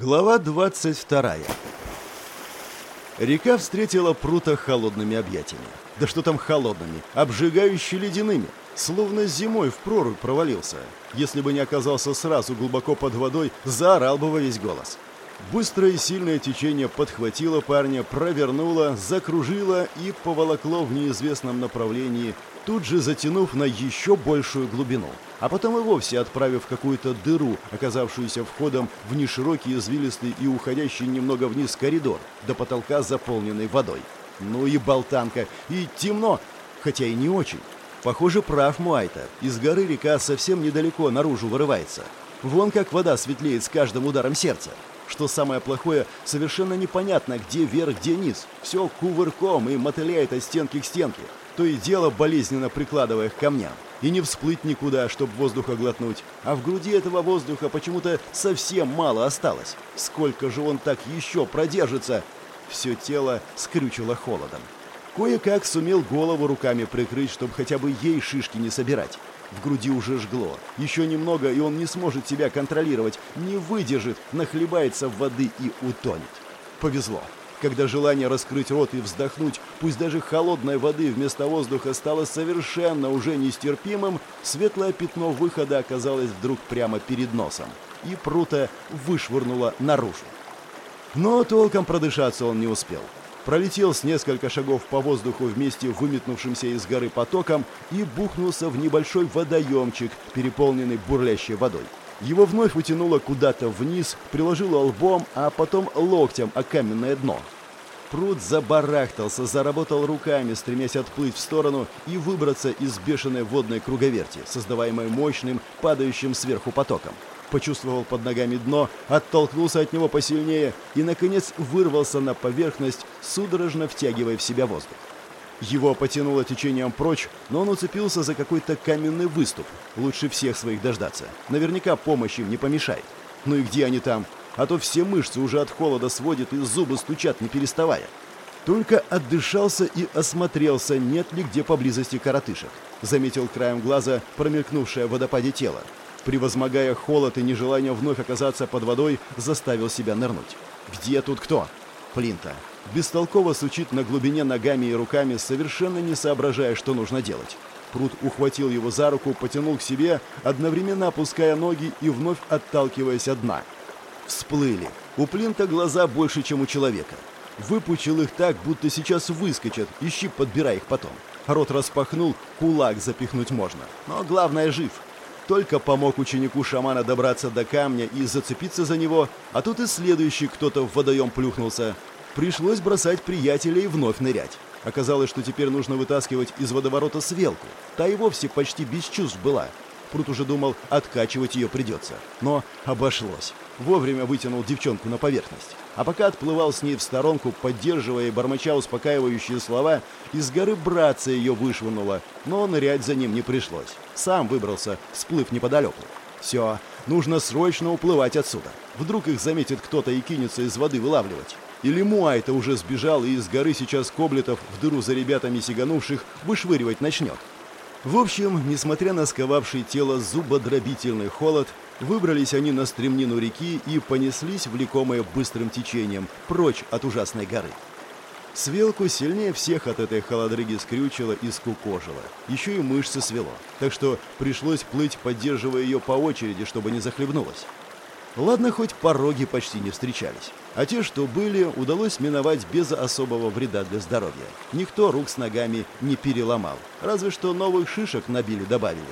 Глава 22 Река встретила прута холодными объятиями. Да что там холодными, обжигающе ледяными. Словно зимой в прорубь провалился. Если бы не оказался сразу глубоко под водой, заорал бы во весь голос. Быстрое и сильное течение подхватило парня, провернуло, закружило и поволокло в неизвестном направлении, тут же затянув на еще большую глубину, а потом и вовсе отправив какую-то дыру, оказавшуюся входом в неширокий, извилистый и уходящий немного вниз коридор, до потолка заполненный водой. Ну и болтанка, и темно, хотя и не очень. Похоже, прав Муайта. Из горы река совсем недалеко наружу вырывается. Вон как вода светлеет с каждым ударом сердца. Что самое плохое, совершенно непонятно, где верх, где низ. Все кувырком и мотыляет от стенки к стенке. То и дело болезненно прикладывая к камням. И не всплыть никуда, чтобы воздуха глотнуть. А в груди этого воздуха почему-то совсем мало осталось. Сколько же он так еще продержится? Все тело скрючило холодом. Кое-как сумел голову руками прикрыть, чтобы хотя бы ей шишки не собирать. В груди уже жгло. Еще немного, и он не сможет себя контролировать, не выдержит, нахлебается в воды и утонет. Повезло. Когда желание раскрыть рот и вздохнуть, пусть даже холодной воды вместо воздуха стало совершенно уже нестерпимым, светлое пятно выхода оказалось вдруг прямо перед носом. И прута вышвырнуло наружу. Но толком продышаться он не успел пролетел с несколько шагов по воздуху вместе выметнувшимся из горы потоком и бухнулся в небольшой водоемчик, переполненный бурлящей водой. Его вновь утянуло куда-то вниз, приложило лбом, а потом локтем о каменное дно. Пруд забарахтался, заработал руками, стремясь отплыть в сторону и выбраться из бешеной водной круговерти, создаваемой мощным, падающим сверху потоком почувствовал под ногами дно, оттолкнулся от него посильнее и, наконец, вырвался на поверхность, судорожно втягивая в себя воздух. Его потянуло течением прочь, но он уцепился за какой-то каменный выступ. Лучше всех своих дождаться. Наверняка помощь им не помешает. Ну и где они там? А то все мышцы уже от холода сводят и зубы стучат, не переставая. Только отдышался и осмотрелся, нет ли где поблизости коротышек. Заметил краем глаза промелькнувшее в водопаде тело превозмогая холод и нежелание вновь оказаться под водой, заставил себя нырнуть. «Где тут кто?» Плинта. Бестолково сучит на глубине ногами и руками, совершенно не соображая, что нужно делать. Пруд ухватил его за руку, потянул к себе, одновременно опуская ноги и вновь отталкиваясь от дна. Всплыли. У Плинта глаза больше, чем у человека. Выпучил их так, будто сейчас выскочат, ищи, подбирай их потом. Рот распахнул, кулак запихнуть можно. Но главное, жив. Только помог ученику шамана добраться до камня и зацепиться за него, а тут и следующий кто-то в водоем плюхнулся. Пришлось бросать приятеля и вновь нырять. Оказалось, что теперь нужно вытаскивать из водоворота свелку. Та и вовсе почти без чувств была. Прут уже думал, откачивать ее придется. Но обошлось. Вовремя вытянул девчонку на поверхность. А пока отплывал с ней в сторонку, поддерживая и бормоча успокаивающие слова, из горы братца ее вышвырнуло, но нырять за ним не пришлось. Сам выбрался, всплыв неподалеку. Все, нужно срочно уплывать отсюда. Вдруг их заметит кто-то и кинется из воды вылавливать. Или Муайта уже сбежал и из горы сейчас Коблетов в дыру за ребятами сиганувших вышвыривать начнет. В общем, несмотря на сковавший тело зубодробительный холод, выбрались они на стремнину реки и понеслись, влекомые быстрым течением, прочь от ужасной горы. Свелку сильнее всех от этой холодрыги скрючило и скукожило. Еще и мышцы свело, так что пришлось плыть, поддерживая ее по очереди, чтобы не захлебнулась. Ладно, хоть пороги почти не встречались. А те, что были, удалось миновать без особого вреда для здоровья. Никто рук с ногами не переломал. Разве что новых шишек набили-добавили.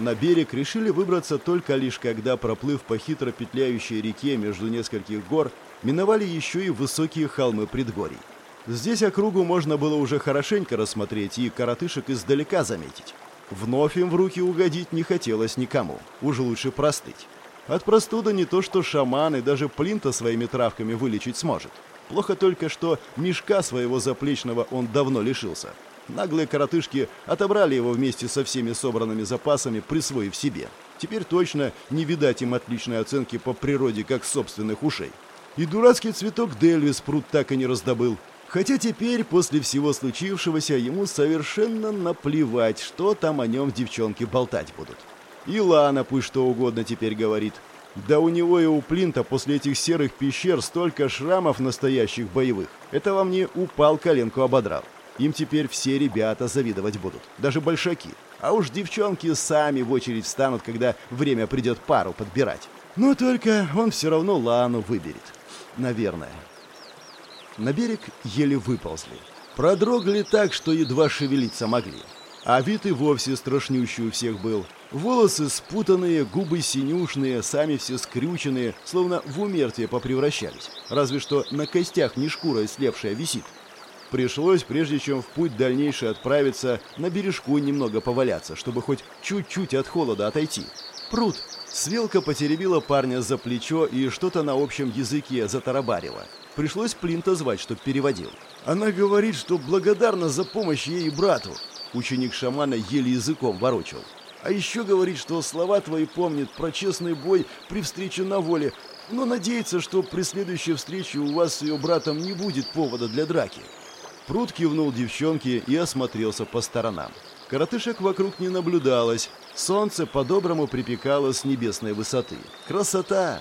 На берег решили выбраться только лишь когда, проплыв по хитро петляющей реке между нескольких гор, миновали еще и высокие холмы предгорий. Здесь округу можно было уже хорошенько рассмотреть и коротышек издалека заметить. Вновь им в руки угодить не хотелось никому. Уж лучше простыть. От простуды не то что шаман и даже Плинта своими травками вылечить сможет. Плохо только, что мешка своего заплечного он давно лишился. Наглые коротышки отобрали его вместе со всеми собранными запасами, присвоив себе. Теперь точно не видать им отличной оценки по природе, как собственных ушей. И дурацкий цветок Дельвис пруд так и не раздобыл. Хотя теперь, после всего случившегося, ему совершенно наплевать, что там о нем девчонки болтать будут. И Лана пусть что угодно теперь говорит. Да у него и у Плинта после этих серых пещер столько шрамов настоящих боевых. Это вам не упал коленку ободрал. Им теперь все ребята завидовать будут, даже большаки. А уж девчонки сами в очередь встанут, когда время придет пару подбирать. Но только он все равно Лану выберет. Наверное. На берег еле выползли. Продрогли так, что едва шевелиться могли. А вид и вовсе страшнющий у всех был. Волосы спутанные, губы синюшные, сами все скрюченные, словно в умертвие попревращались. Разве что на костях не шкура слепшая висит. Пришлось, прежде чем в путь дальнейший отправиться, на бережку немного поваляться, чтобы хоть чуть-чуть от холода отойти. Пруд. Свелка потеребила парня за плечо и что-то на общем языке затарабарила. Пришлось Плинта звать, чтоб переводил. Она говорит, что благодарна за помощь ей и брату. Ученик шамана еле языком ворочал. А еще говорит, что слова твои помнит про честный бой при встрече на воле, но надеется, что при следующей встрече у вас с ее братом не будет повода для драки. Пруд кивнул девчонке и осмотрелся по сторонам. Коротышек вокруг не наблюдалось. Солнце по-доброму припекало с небесной высоты. Красота!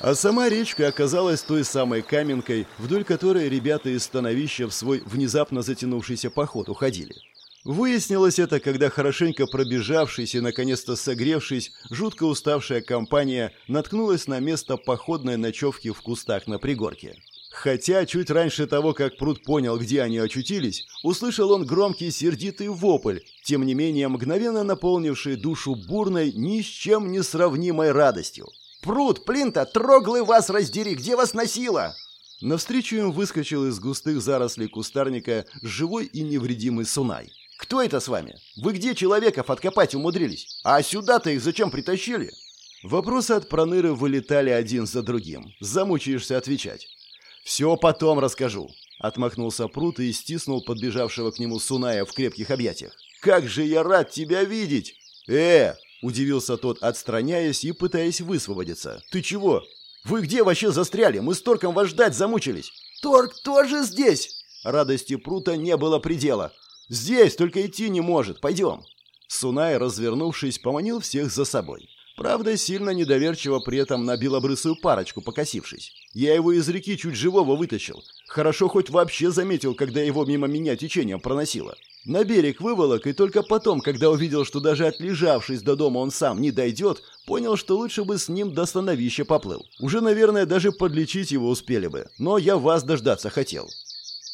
А сама речка оказалась той самой каменкой, вдоль которой ребята из становища в свой внезапно затянувшийся поход уходили. Выяснилось это, когда хорошенько пробежавшись и наконец-то согревшись, жутко уставшая компания наткнулась на место походной ночевки в кустах на пригорке. Хотя чуть раньше того, как пруд понял, где они очутились, услышал он громкий сердитый вопль, тем не менее мгновенно наполнивший душу бурной, ни с чем не сравнимой радостью. «Пруд, Плинта, троглый вас раздери, где вас носило?» Навстречу им выскочил из густых зарослей кустарника живой и невредимый Сунай. Кто это с вами? Вы где человеков откопать умудрились? А сюда-то их зачем притащили?» Вопросы от Проныры вылетали один за другим. Замучаешься отвечать. «Все потом расскажу», — отмахнулся Прут и стиснул подбежавшего к нему Суная в крепких объятиях. «Как же я рад тебя видеть!» «Э!» — удивился тот, отстраняясь и пытаясь высвободиться. «Ты чего? Вы где вообще застряли? Мы с Торком вас ждать замучились!» «Торк тоже здесь!» Радости Прута не было предела. «Здесь, только идти не может. Пойдем». Сунай, развернувшись, поманил всех за собой. Правда, сильно недоверчиво при этом на белобрысую парочку покосившись. Я его из реки чуть живого вытащил. Хорошо хоть вообще заметил, когда его мимо меня течением проносило. На берег выволок, и только потом, когда увидел, что даже отлежавшись до дома он сам не дойдет, понял, что лучше бы с ним до становища поплыл. Уже, наверное, даже подлечить его успели бы, но я вас дождаться хотел.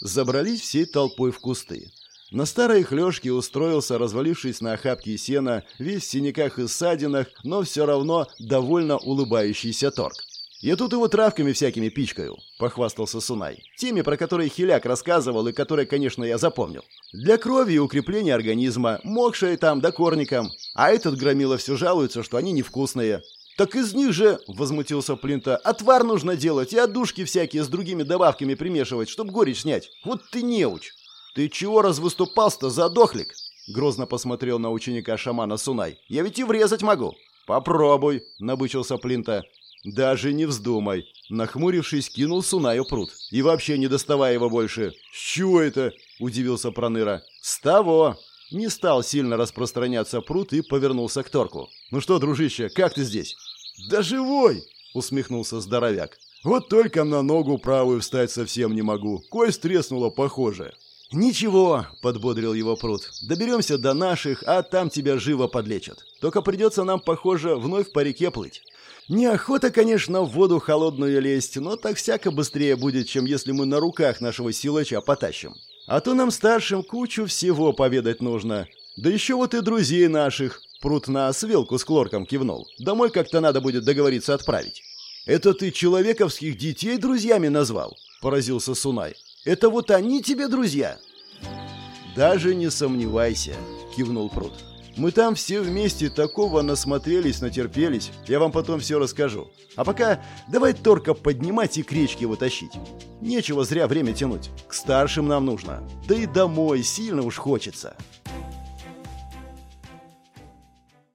Забрались всей толпой в кусты. На старой хлёшке устроился, развалившись на охапке сена, весь в синяках и ссадинах, но все равно довольно улыбающийся торг. «Я тут его травками всякими пичкаю», — похвастался Сунай. «Теми, про которые Хиляк рассказывал и которые, конечно, я запомнил. Для крови и укрепления организма, мокшие там да корником. А этот громила все жалуется, что они невкусные». «Так из них же, — возмутился Плинта, — отвар нужно делать и отдушки всякие с другими добавками примешивать, чтобы горечь снять. Вот ты неуч!» «Ты чего развыступался-то, задохлик?» Грозно посмотрел на ученика шамана Сунай. «Я ведь и врезать могу». «Попробуй», — набычился Плинта. «Даже не вздумай». Нахмурившись, кинул Сунаю пруд. «И вообще не доставай его больше». «С чего это?» — удивился Проныра. «С того». Не стал сильно распространяться пруд и повернулся к Торку. «Ну что, дружище, как ты здесь?» «Да живой!» — усмехнулся здоровяк. «Вот только на ногу правую встать совсем не могу. Кость треснула, похоже». «Ничего», — подбодрил его пруд, — «доберемся до наших, а там тебя живо подлечат. Только придется нам, похоже, вновь по реке плыть. Неохота, конечно, в воду холодную лезть, но так всяко быстрее будет, чем если мы на руках нашего силача потащим. А то нам старшим кучу всего поведать нужно. Да еще вот и друзей наших». Пруд на свелку с клорком кивнул. «Домой как-то надо будет договориться отправить». «Это ты человековских детей друзьями назвал?» – поразился Сунай. Это вот они тебе друзья?» «Даже не сомневайся», — кивнул Пруд. «Мы там все вместе такого насмотрелись, натерпелись. Я вам потом все расскажу. А пока давай торка поднимать и к речке вытащить. Нечего зря время тянуть. К старшим нам нужно. Да и домой сильно уж хочется».